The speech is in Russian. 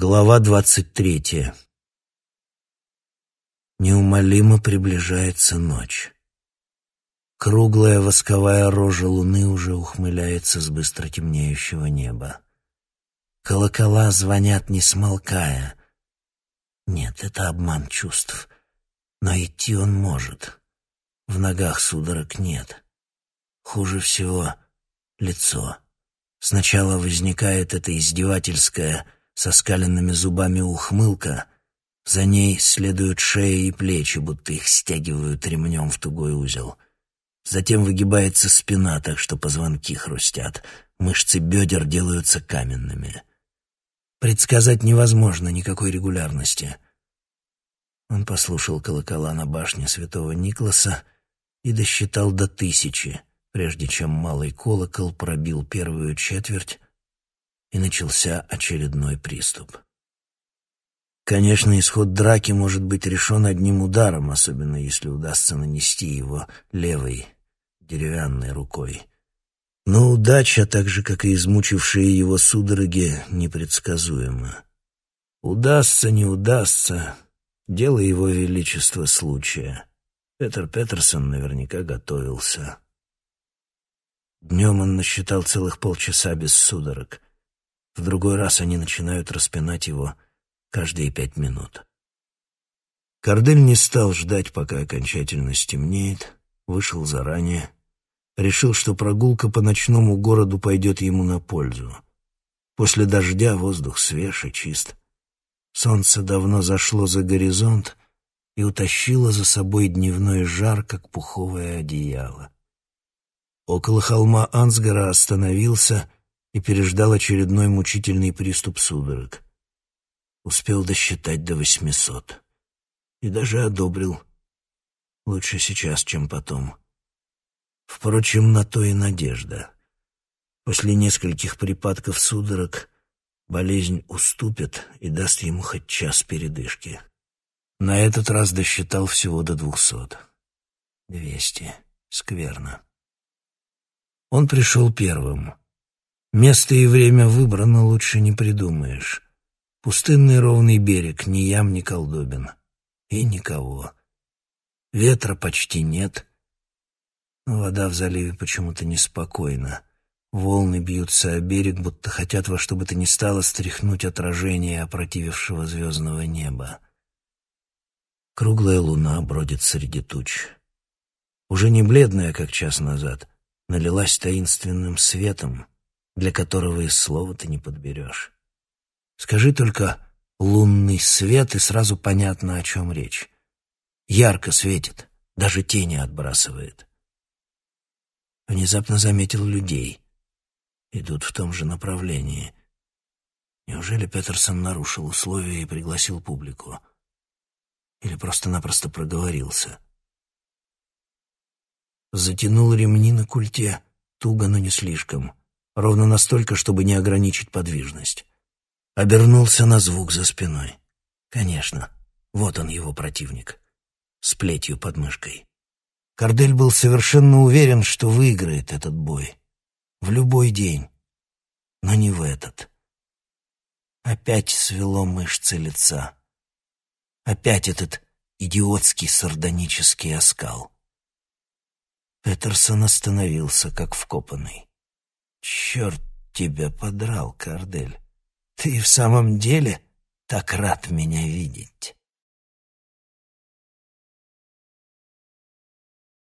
Глава двадцать третья. Неумолимо приближается ночь. Круглая восковая рожа луны уже ухмыляется с быстро темнеющего неба. Колокола звонят, не смолкая. Нет, это обман чувств. Но идти он может. В ногах судорог нет. Хуже всего — лицо. Сначала возникает это издевательское — со скаленными зубами ухмылка, за ней следуют шея и плечи, будто их стягивают ремнем в тугой узел. Затем выгибается спина, так что позвонки хрустят, мышцы бедер делаются каменными. Предсказать невозможно никакой регулярности. Он послушал колокола на башне святого Никласа и досчитал до тысячи, прежде чем малый колокол пробил первую четверть, и начался очередной приступ. Конечно, исход драки может быть решен одним ударом, особенно если удастся нанести его левой, деревянной рукой. Но удача, так же, как и измучившие его судороги, непредсказуема. Удастся, не удастся — дело его величества случая. Петр Петерсон наверняка готовился. Днем он насчитал целых полчаса без судорог — в другой раз они начинают распинать его каждые пять минут. Кордель не стал ждать, пока окончательно стемнеет, вышел заранее, решил, что прогулка по ночному городу пойдет ему на пользу. После дождя воздух свеж и чист. Солнце давно зашло за горизонт и утащило за собой дневной жар, как пуховое одеяло. Около холма Ансгара остановился и переждал очередной мучительный приступ судорог. Успел досчитать до восьмисот. И даже одобрил. Лучше сейчас, чем потом. Впрочем, на то и надежда. После нескольких припадков судорог болезнь уступит и даст ему хоть час передышки. На этот раз досчитал всего до двухсот. Двести. Скверно. Он пришел первым. Место и время выбрано, лучше не придумаешь. Пустынный ровный берег, ни ям, ни колдобин. И никого. Ветра почти нет. Вода в заливе почему-то неспокойна. Волны бьются о берег, будто хотят во что бы то ни стало стряхнуть отражение опротивившего звездного неба. Круглая луна бродит среди туч. Уже не бледная, как час назад, налилась таинственным светом — для которого и слова ты не подберешь. Скажи только «лунный свет», и сразу понятно, о чем речь. Ярко светит, даже тени отбрасывает. Внезапно заметил людей. Идут в том же направлении. Неужели Петерсон нарушил условия и пригласил публику? Или просто-напросто проговорился? Затянул ремни на культе, туго, но не слишком ровно настолько, чтобы не ограничить подвижность. Обернулся на звук за спиной. Конечно, вот он его противник. С плетью под мышкой. Кордель был совершенно уверен, что выиграет этот бой. В любой день. Но не в этот. Опять свело мышцы лица. Опять этот идиотский сардонический оскал. Петерсон остановился, как вкопанный. «Черт тебя подрал, Кардель. Ты в самом деле так рад меня видеть?»